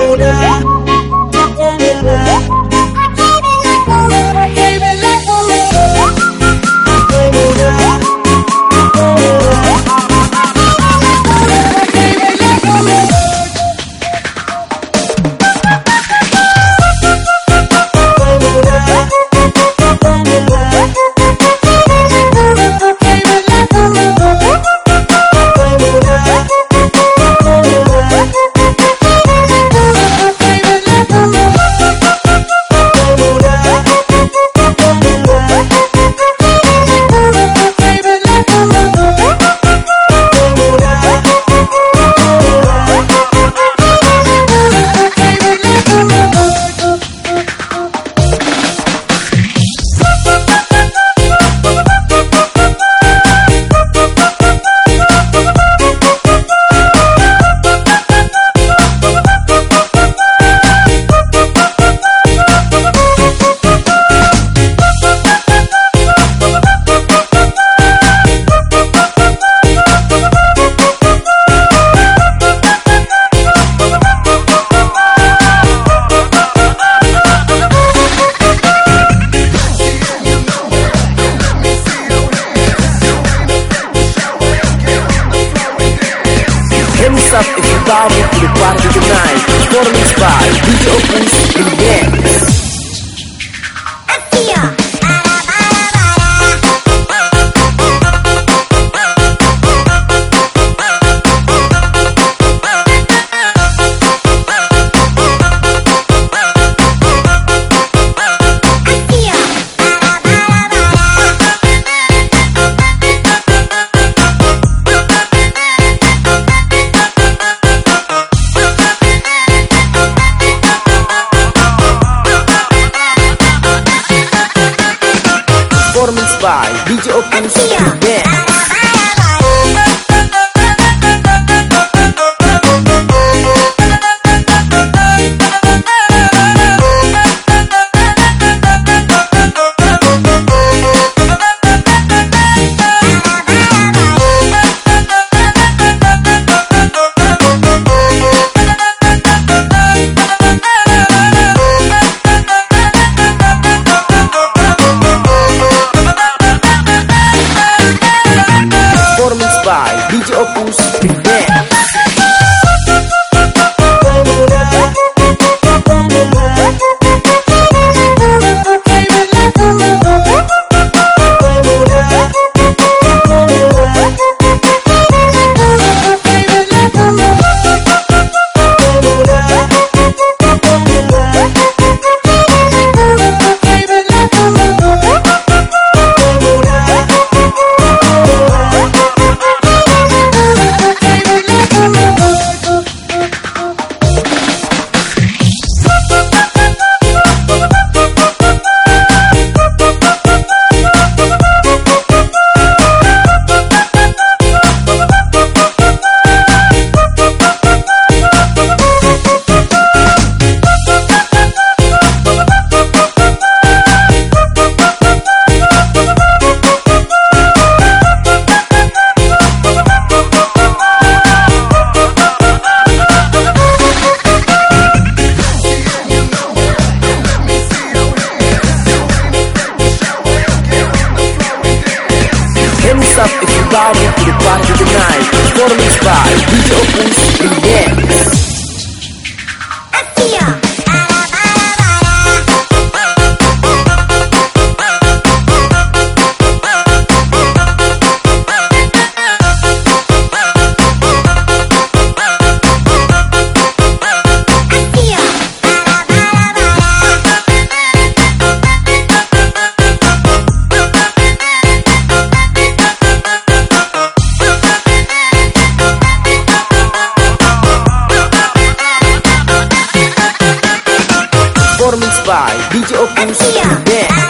up if you bow me to the Performance by DJ Opus Remix by DJ Opus Remix If you buy me, you buy tonight. Follow me by Video Opus Remix. Asia. Spotify DJ Opus Dance